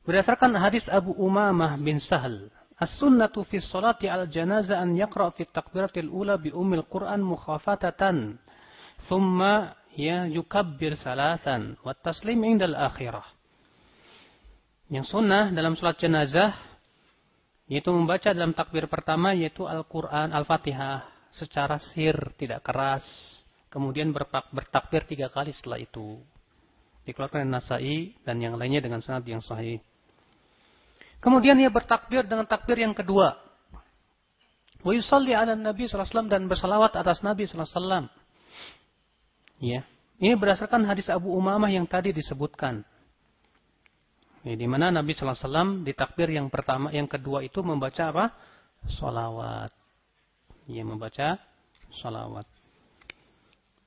Berdasarkan hadis Abu Umamah bin Sahal, As-sunnatu fi salati al janazah an yaqra' fi takbiratil ula bi umil Qur'an mukhafatatan. Thumma ya yukabbir salasan wa taslim indal akhirah. Yang sunnah dalam salat jenazah yaitu membaca dalam takbir pertama yaitu Al-Quran, Al-Fatihah secara sir, tidak keras. Kemudian bertakbir tiga kali setelah itu. Dikeluarkan Nasai dan yang lainnya dengan sanad yang sahih. Kemudian ia bertakbir dengan takbir yang kedua. Wa yusalli ala Nabi SAW dan bersalawat atas Nabi SAW. Ya. Ini berdasarkan hadis Abu Umamah yang tadi disebutkan. Ya, di mana Nabi Sallallahu Wasallam di takbir yang pertama, yang kedua itu membaca apa? Salawat. Ya, membaca salawat.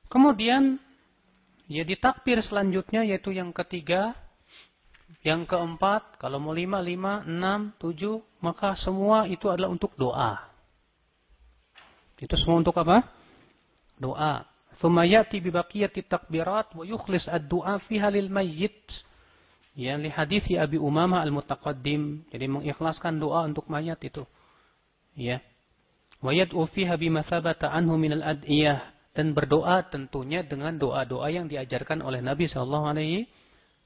Kemudian Ya di takbir selanjutnya yaitu yang ketiga, yang keempat, kalau mau lima, lima, enam, tujuh, maka semua itu adalah untuk doa. Itu semua untuk apa? Doa. Sumayati bibakiyati takbirat wa yukhlis ad-du'a fiha lil mayyit. Ya, li hadithi Abi Umamah al-mutaqaddim. Jadi mengikhlaskan doa untuk mayat itu. Ya. Wa yad'u fiha bima sabata anhu minal ad'iyah dan berdoa tentunya dengan doa-doa yang diajarkan oleh Nabi sallallahu alaihi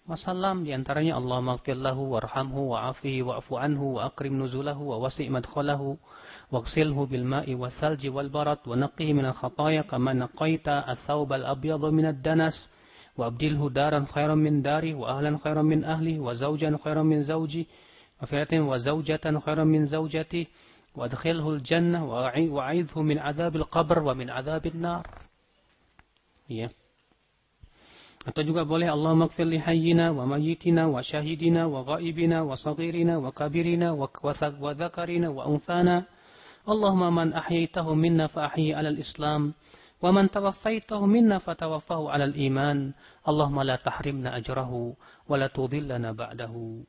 wasallam di antaranya Allah maghfirlahu warhamhu wa'afihi wa'fu anhu wa akrim nuzulahu wa wasi' madkhalahu waghsilhu bil ma'i wasalji wal barat wa naqqihi minal khataaya kama naqaita as-thawb al-abyad min ad-danas wa abdilhu daran khairan min dari wa ahlan khairan min ahli wa zawjan khairan min zawji wa fi'atin wa zawjatan khairan min zawjati وادخله الجنة وعيذه من عذاب القبر ومن عذاب النار ya atau juga boleh Allah maghfir li hayyina wa mayyitina wa syahidina wa ghaibina wa saghirina wa kabirina wa wa dzakarina wa unthana Allahumma man ahyaitahu minna fa ahyi 'ala al-islam wa man tawaffaitahu minna fatawaffahu 'ala al-iman Allahumma la tahrimna ajrahu wa la tudhillana ba'dahu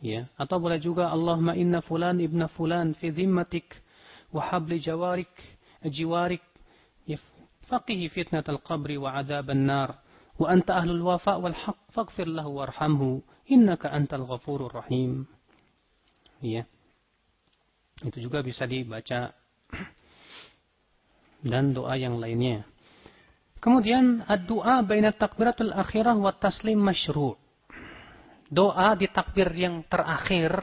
ya. Atau boleh juga Allahumma inna fulan ibna fulan fi dhimmatik wa habli jawarik jiwarik. Faqihi fitnatal qabri wa adzaban nar. Wa anta ahlul wafa wal haq faghfir lahu warhamhu. Innaka antal ghafurur rahim. Ya. Itu juga bisa dibaca. Dan doa yang lainnya. Kemudian ad-du'a baina takbiratul akhirah wa taslim masyru' doa di takbir yang terakhir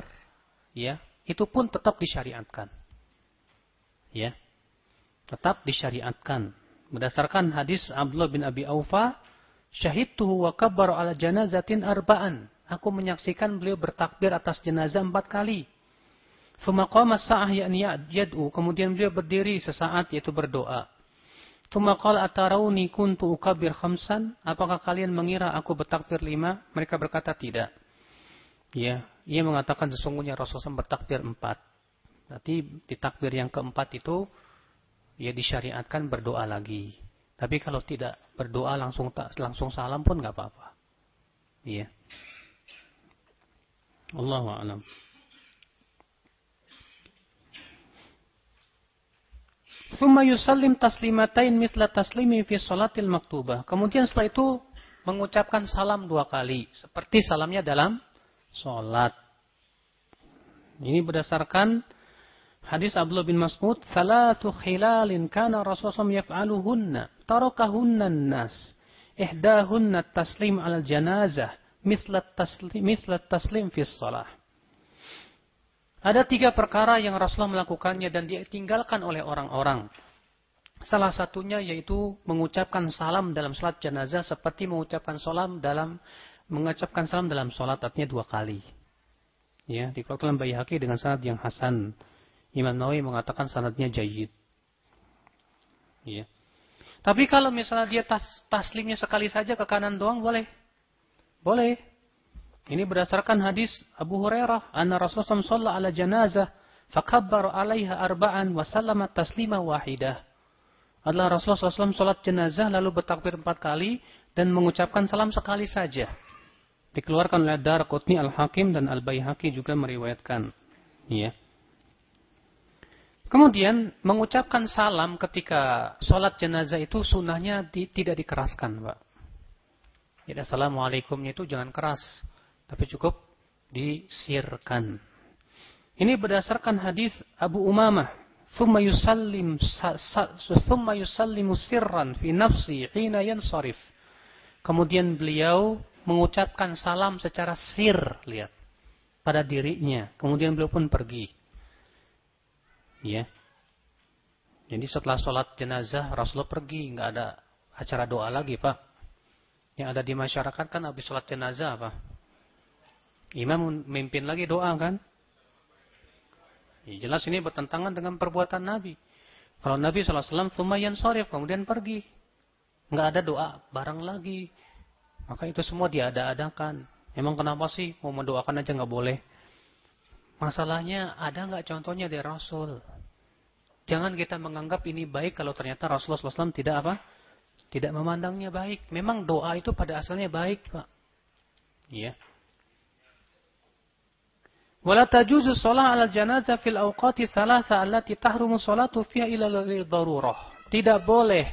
ya itu pun tetap disyariatkan. Ya tetap disyariatkan. Berdasarkan hadis Abdullah bin Abi Aufa syahidtuhu wa kabbar ala janazatin arba'an. Aku menyaksikan beliau bertakbir atas jenazah empat kali. Thumma qama sa'ah yakni yad'u. Kemudian beliau berdiri sesaat yaitu berdoa Thumma qala atarawni kuntu ukabir khamsan? Apakah kalian mengira aku bertakbir lima? Mereka berkata tidak. Ya, ia mengatakan sesungguhnya Rasulullah bertakbir empat. Berarti di takbir yang keempat itu ya disyariatkan berdoa lagi. Tapi kalau tidak berdoa langsung tak langsung salam pun nggak apa-apa. Iya. Allahu a'lam. Thumma yusallim taslimatain mithla taslimi fi salatil maktubah. Kemudian setelah itu mengucapkan salam dua kali. Seperti salamnya dalam sholat. Ini berdasarkan hadis Abdullah bin Mas'ud. Salatu khilalin kana Rasulullah yaf'aluhunna. Tarakahunna nas. Ihdahunna taslim al janazah. Mithla taslim, mithla taslim fi salah. Ada tiga perkara yang Rasulullah melakukannya dan dia tinggalkan oleh orang-orang. Salah satunya yaitu mengucapkan salam dalam salat jenazah seperti mengucapkan salam dalam mengucapkan salam dalam salat artinya dua kali. Ya, dikeluarkan Baihaqi dengan sanad yang hasan. Imam Nawawi mengatakan sanadnya jayid. Ya. Tapi kalau misalnya dia tas, taslimnya sekali saja ke kanan doang boleh. Boleh. Ini berdasarkan hadis Abu Hurairah, anna Rasulullah SAW ala janazah, fakabbar alaiha arba'an wa sallama taslima wahidah. Adalah Rasulullah SAW sholat jenazah lalu bertakbir empat kali dan mengucapkan salam sekali saja. Dikeluarkan oleh Dar Qutni Al-Hakim dan Al-Bayhaqi juga meriwayatkan. Ya. Kemudian mengucapkan salam ketika sholat jenazah itu sunnahnya di, tidak dikeraskan, Pak. Jadi Assalamualaikumnya itu jangan keras tapi cukup disirkan. Ini berdasarkan hadis Abu Umamah, "Tsumma yusallim tsumma yusallimu sirran fi nafsi hina yansarif." Kemudian beliau mengucapkan salam secara sir, lihat, pada dirinya. Kemudian beliau pun pergi. Ya. Jadi setelah sholat jenazah Rasulullah pergi, nggak ada acara doa lagi, Pak. Yang ada di masyarakat kan habis sholat jenazah apa? Imam memimpin lagi doa kan? Ya, jelas ini bertentangan dengan perbuatan Nabi. Kalau Nabi SAW sumayan sorif kemudian pergi. Nggak ada doa bareng lagi. Maka itu semua diada-adakan. Emang kenapa sih mau mendoakan aja nggak boleh? Masalahnya ada nggak contohnya dari Rasul? Jangan kita menganggap ini baik kalau ternyata Rasulullah SAW tidak apa? tidak memandangnya baik. Memang doa itu pada asalnya baik, Pak. Iya. Wala tajuzu shalah 'ala janazah fil awqati thalatha allati tahrumu salatu fiha ila darurah. Tidak boleh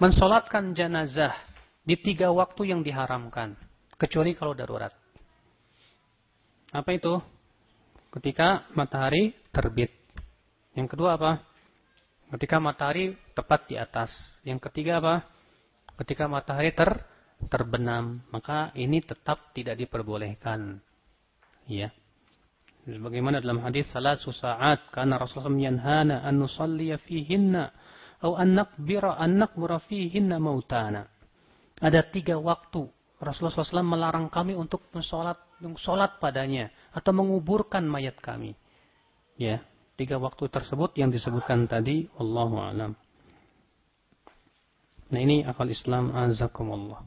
mensolatkan jenazah di tiga waktu yang diharamkan, kecuali kalau darurat. Apa itu? Ketika matahari terbit. Yang kedua apa? Ketika matahari tepat di atas. Yang ketiga apa? Ketika matahari ter terbenam, maka ini tetap tidak diperbolehkan. Ya. Sebagaimana dalam hadis salah saat karena Rasulullah yanhana an nusalliya fihinna atau an nakbira an nakbura fihinna mautana. Ada tiga waktu Rasulullah SAW melarang kami untuk mensolat, mensolat padanya atau menguburkan mayat kami. Ya, tiga waktu tersebut yang disebutkan tadi, Allahu alam. Nah ini akal Islam azakumullah.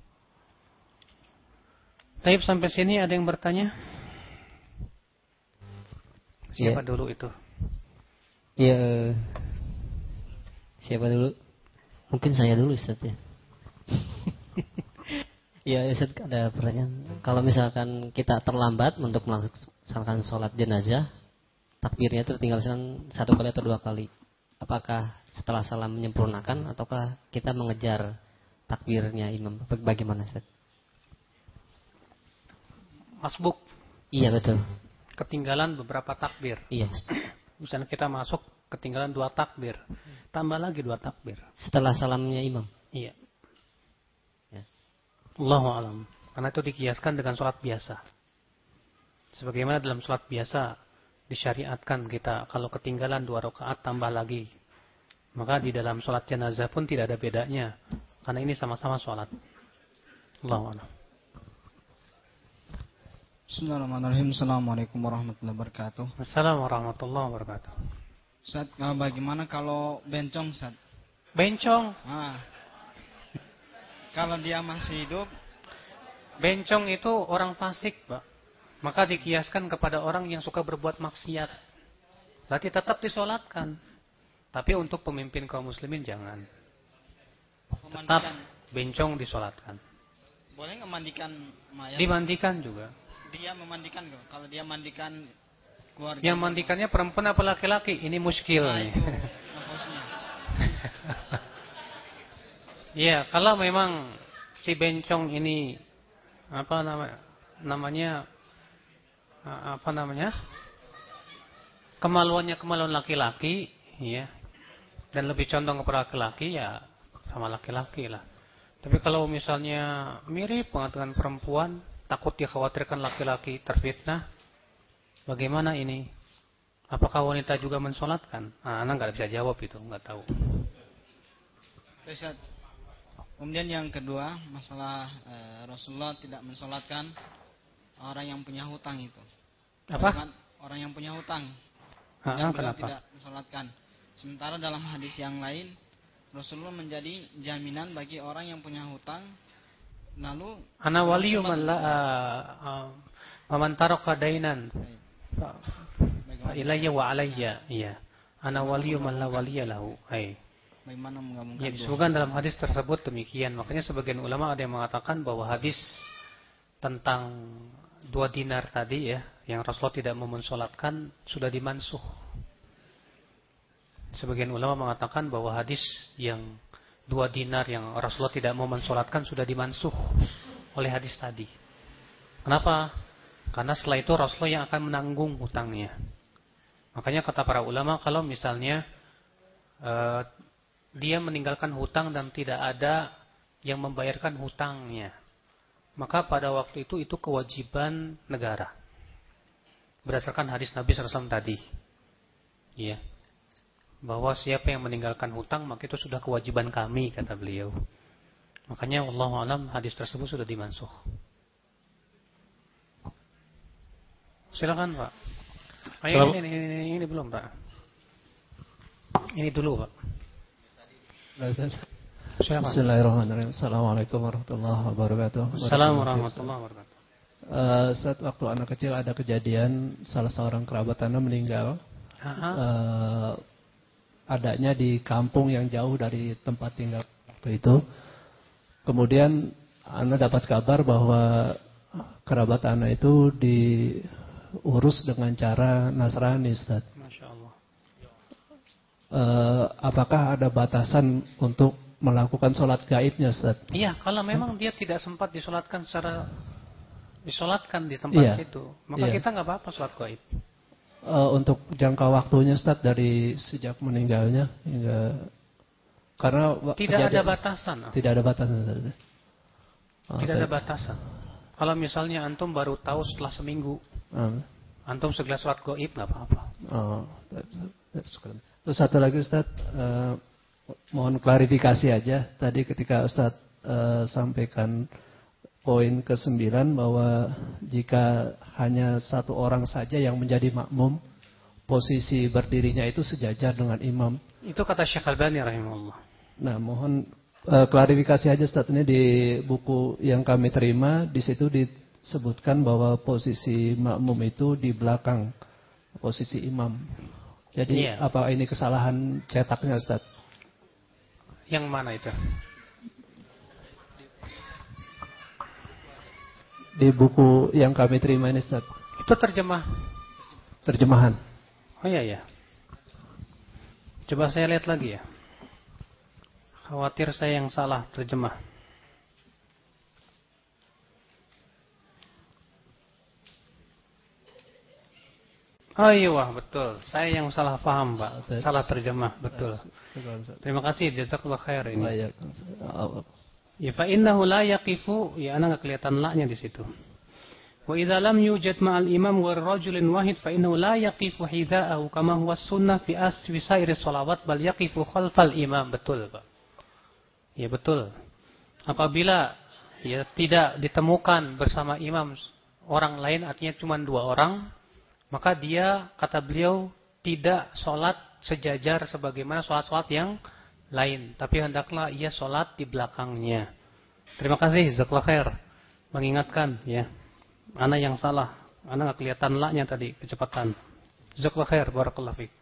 Taib sampai sini ada yang bertanya? Siapa ya. dulu itu? Ya, siapa dulu? Mungkin saya dulu Ustaz ya. ya Ustaz ada pertanyaan. Kalau misalkan kita terlambat untuk melaksanakan sholat jenazah, takbirnya itu tinggal satu kali atau dua kali. Apakah setelah salam menyempurnakan ataukah kita mengejar takbirnya imam? Bagaimana Ustaz? Masbuk. Iya betul ketinggalan beberapa takbir. Iya. Misalnya kita masuk ketinggalan dua takbir, tambah lagi dua takbir. Setelah salamnya imam. Iya. Ya. Allahu alam. Karena itu dikiaskan dengan sholat biasa. Sebagaimana dalam sholat biasa disyariatkan kita kalau ketinggalan dua rakaat tambah lagi. Maka di dalam sholat jenazah pun tidak ada bedanya. Karena ini sama-sama sholat. Allahu alam. Bismillahirrahmanirrahim. Assalamualaikum warahmatullahi wabarakatuh. Assalamualaikum warahmatullahi wabarakatuh. Ustaz, bagaimana kalau bencong, Ustaz? Bencong? Ah. Kalau dia masih hidup? Bencong itu orang fasik, Pak. Maka dikiaskan kepada orang yang suka berbuat maksiat. Berarti tetap disolatkan. Tapi untuk pemimpin kaum muslimin jangan. Tetap bencong disolatkan. Boleh nggak mandikan mayat? Dimandikan juga dia memandikan kalau dia mandikan keluarga yang mandikannya perempuan apa laki-laki? Ini muskil nah, nih. Iya, kalau memang si bencong ini apa nama namanya apa namanya? Kemaluannya kemaluan laki-laki, ya, dan lebih condong kepada laki-laki ya sama laki-laki lah. Tapi kalau misalnya mirip dengan perempuan, takut dikhawatirkan laki-laki terfitnah. Bagaimana ini? Apakah wanita juga mensolatkan? Nah, anak nggak bisa jawab itu, nggak tahu. Ustaz. Kemudian yang kedua, masalah e, Rasulullah tidak mensolatkan orang yang punya hutang itu. Apa? Orang yang punya hutang. Ah, yang kenapa? tidak mensolatkan. Sementara dalam hadis yang lain, Rasulullah menjadi jaminan bagi orang yang punya hutang ana waliyu man la man taraka dainan ilayya wa alayya. Iya. Ana waliyu man la waliya lahu. Ai. Bagaimana menggabungkan Ya, disebutkan dalam hadis tersebut demikian. Makanya sebagian ulama ada yang mengatakan bahwa hadis tentang dua dinar tadi ya, yang Rasulullah tidak memensolatkan sudah dimansuh. Sebagian ulama mengatakan bahwa hadis yang dua dinar yang Rasulullah tidak mau mensolatkan sudah dimansuh oleh hadis tadi. Kenapa? Karena setelah itu Rasulullah yang akan menanggung hutangnya. Makanya kata para ulama kalau misalnya uh, dia meninggalkan hutang dan tidak ada yang membayarkan hutangnya, maka pada waktu itu itu kewajiban negara. Berdasarkan hadis Nabi SAW tadi. Ya bahwa siapa yang meninggalkan hutang maka itu sudah kewajiban kami kata beliau. Makanya Allah alam hadis tersebut sudah dimansuh. Silakan Pak. Oh, ini, ini, ini, ini, ini belum Pak. Ini dulu Pak. Silakan. Bismillahirrahmanirrahim. Assalamualaikum warahmatullahi wabarakatuh. Assalamualaikum warahmatullahi wabarakatuh. Uh, saat waktu anak kecil ada kejadian salah seorang kerabat anda meninggal. Uh, adanya di kampung yang jauh dari tempat tinggal waktu itu. kemudian Anda dapat kabar bahwa kerabat Anda itu diurus dengan cara Nasrani, Ustaz. Masya Allah. Eh, apakah ada batasan untuk melakukan sholat gaibnya, Ustaz? Iya, kalau memang dia tidak sempat disolatkan secara disolatkan di tempat Iya. situ, maka Iya. kita nggak apa-apa sholat gaib. Eh, untuk jangka waktunya, Ustaz, dari sejak meninggalnya hingga karena Tidak ada batasan. Tidak ada batasan. Oh, Tidak ada batasan. Kalau misalnya antum baru tahu setelah seminggu, Ah, antum segelas sholat gaib nggak apa-apa. Oh, Terus satu lagi Ustaz, eh, mohon klarifikasi aja. Tadi ketika Ustaz eh, sampaikan poin ke-9 bahwa jika hanya satu orang saja yang menjadi makmum, posisi berdirinya itu sejajar dengan imam. Itu kata Syekh Albani rahimahullah. Nah, mohon eh, klarifikasi aja Ustaz ini di buku yang kami terima, di situ disebutkan bahwa posisi makmum itu di belakang posisi imam. Jadi Iya. apa ini kesalahan cetaknya Ustaz? Yang mana itu? Di buku yang kami terima ini Ustaz, Itu terjemah. terjemahan. Oh iya ya. Coba saya lihat lagi ya. Khawatir saya yang salah terjemah. Oh iya wah, betul. Saya yang salah paham, Pak. Salah terjemah, betul. Terima kasih, jazakallah khair ini. Ya fa innahu la yaqifu, ya ana nggak kelihatan la-nya di situ. Wa idza lam yujad ma'al imam wa rajulin wahid fa innahu la yaqifu hidha'ahu kama huwa sunnah fi aswi sairi shalawat bal yaqifu khalfal imam. Betul, Pak. Ya betul. Apabila ya tidak ditemukan bersama imam orang lain artinya cuma dua orang, maka dia kata beliau tidak sholat sejajar sebagaimana sholat-sholat yang lain, tapi hendaklah ia sholat di belakangnya. Terima kasih, Jazakallah khair. Mengingatkan, ya. Anak yang salah. Anak nggak kelihatan laknya tadi, kecepatan. Jazakallah khair, barakallah fiqh.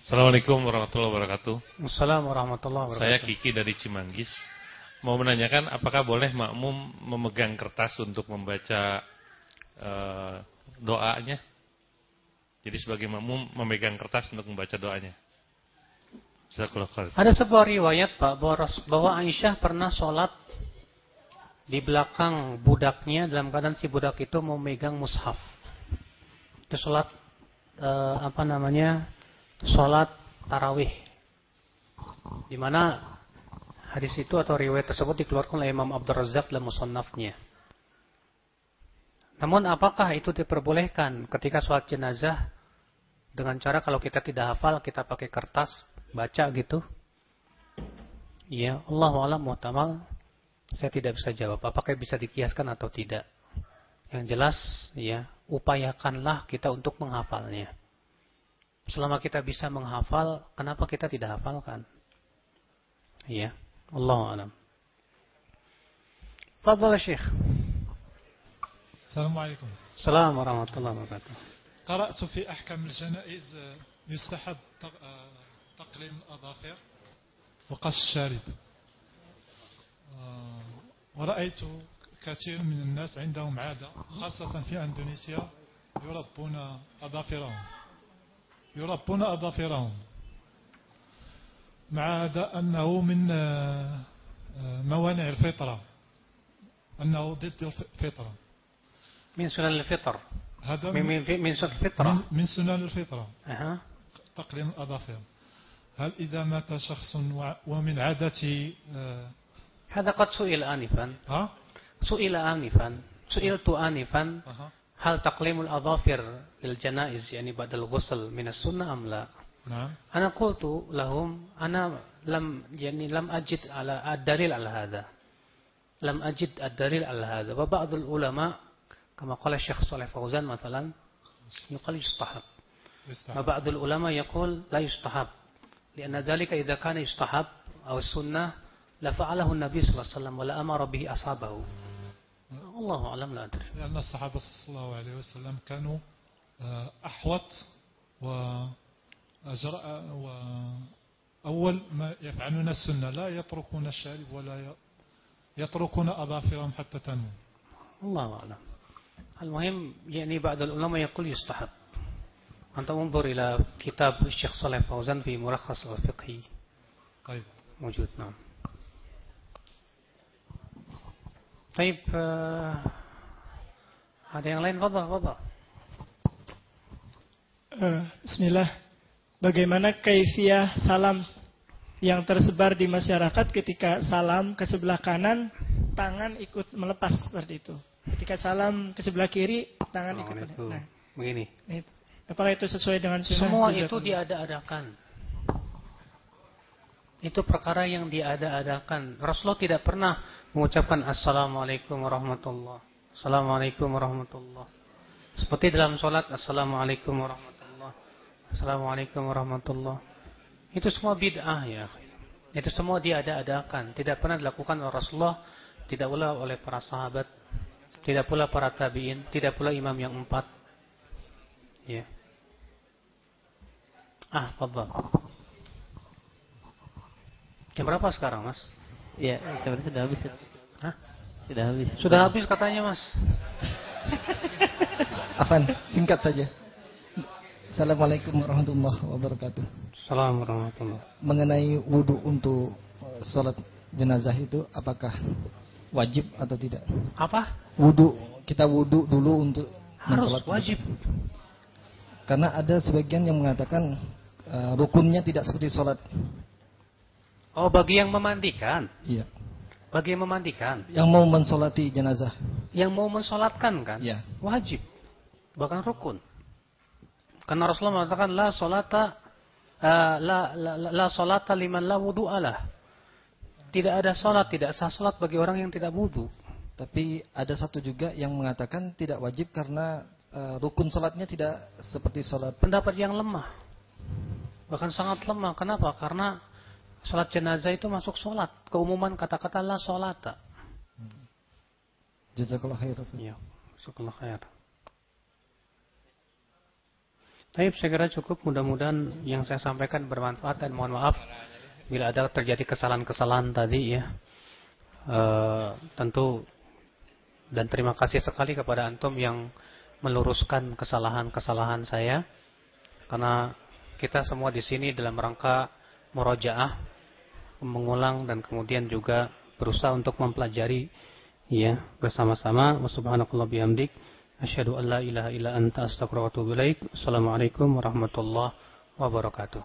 Assalamualaikum warahmatullahi wabarakatuh. Assalamualaikum warahmatullahi wabarakatuh. Saya Kiki dari Cimanggis. Mau menanyakan apakah boleh makmum memegang kertas untuk membaca eh, doanya? Jadi sebagai makmum memegang kertas untuk membaca doanya. Ada sebuah riwayat Pak bahwa Aisyah pernah sholat di belakang budaknya dalam keadaan si budak itu memegang mushaf. Itu sholat eh, apa namanya sholat tarawih. Di mana hadis itu atau riwayat tersebut dikeluarkan oleh Imam Abdul Razak dalam musannafnya. Namun apakah itu diperbolehkan ketika sholat jenazah dengan cara kalau kita tidak hafal kita pakai kertas baca gitu? Ya, Allah alam muhtamal. Saya tidak bisa jawab apakah bisa dikiaskan atau tidak. Yang jelas, ya, upayakanlah kita untuk menghafalnya. Selama kita bisa menghafal, kenapa kita tidak hafalkan? Ya, Allah alam. Fadhal Syekh. السلام عليكم. Assalamualaikum warahmatullahi wabarakatuh. قرأت في أحكام الجنائز يستحب تق- تقليم الأظافر وقص الشارب. آه، ورأيت كثير من الناس عندهم عادة خاصة في أندونيسيا يربون أظافرهم. يربون أظافرهم. مع هذا أنه من آه، آه، موانع الفطرة. أنه ضد الفطرة Min sunan al-fitr. هذا من, min, min sunan al-fitrah. من, من سنن الفطرة. Aha. تقليم الأظافر هل إذا مات شخص ومن عادته آه، هذا قد سئل آنفا. ها؟ سئل آنفا. سئلت آنفا. أها. هل تقليم الأظافر للجنائز يعني بعد الغسل من السنة أم لا؟ نعم. أنا قلت لهم أنا لم يعني لم أجد على الدليل على هذا. لم أجد الدليل على هذا. وبعض العلماء كما قال الشيخ صالح فوزان مثلا يقال يستحب. وبعض العلماء يقول لا يستحب لأن ذلك إذا كان يستحب أو السنة لفعله النبي صلى الله عليه وسلم ولا أمر به أصحابه الله أعلم لا أدري. لأن الصحابة صلى الله عليه وسلم كانوا آه، أحوط وأجرأ أول ما يفعلون السنة لا يتركون الشارب ولا يتركون أظافرهم حتى تنمو الله أعلم. المهم يعني بعض العلماء يقول يستحب أنت انظر إلى كتاب الشيخ صالح فوزان في ملخص الفقهي طيب موجود نعم طيب آه، ada yang lain fadal fadal Eh, Bismillah. Bagaimana kaifiah salam yang tersebar di masyarakat ketika salam ke sebelah kanan, tangan ikut melepas seperti itu. Ketika salam ke sebelah kiri, tangan Oh, ikut. itu. Nah, begini. Apakah itu sesuai dengan sunnah? semua itu diada-adakan. Itu perkara yang diada-adakan. Rasulullah tidak pernah mengucapkan Assalamualaikum warahmatullah. Assalamualaikum warahmatullah. Seperti dalam sholat Assalamualaikum warahmatullah. Assalamualaikum warahmatullah. Itu semua bid'ah ya itu semua diada-adakan. Tidak pernah dilakukan oleh Rasulullah tidak pula oleh para sahabat tidak pula para tabi'in tidak pula imam yang empat ya ah fadhal jam berapa sekarang mas Ya, sebenarnya sudah habis. Ustaz. Hah? Sudah habis. sudah habis katanya mas Afan, singkat saja. Assalamualaikum warahmatullahi wabarakatuh. Assalamualaikum warahmatullahi Mengenai wudhu untuk eh, sholat jenazah itu, apakah wajib atau tidak? apa Wudhu, kita wudhu dulu untuk harus wajib. Karena ada sebagian yang mengatakan eh, rukunnya tidak seperti sholat. oh bagi yang memandikan? Iya. bagi yang memandikan? Yang mau mensolati jenazah. yang mau mensolatkan kan? Iya. wajib. Bahkan rukun. Karena Rasulullah mengatakan la solata eh, la, la, la, la solata liman la wudu'alah tidak ada solat tidak sah solat bagi orang yang tidak wudu Tapi ada satu juga yang mengatakan tidak wajib karena eh, rukun sholatnya tidak seperti sholat. pendapat yang lemah bahkan sangat lemah kenapa karena sholat jenazah itu masuk sholat keumuman kata-kata la solata Jazakallah khair. Ustaz. Ya, syukurlah khair. Baik, saya kira cukup. Mudah-mudahan yang saya sampaikan bermanfaat dan mohon maaf bila ada terjadi kesalahan-kesalahan tadi ya. Eh, tentu dan terima kasih sekali kepada antum yang meluruskan kesalahan-kesalahan saya. Karena kita semua di sini dalam rangka murojaah mengulang dan kemudian juga berusaha untuk mempelajari ya bersama-sama. Subhanakallah bihamdik. Asyhadu assalamualaikum warahmatullahi wabarakatuh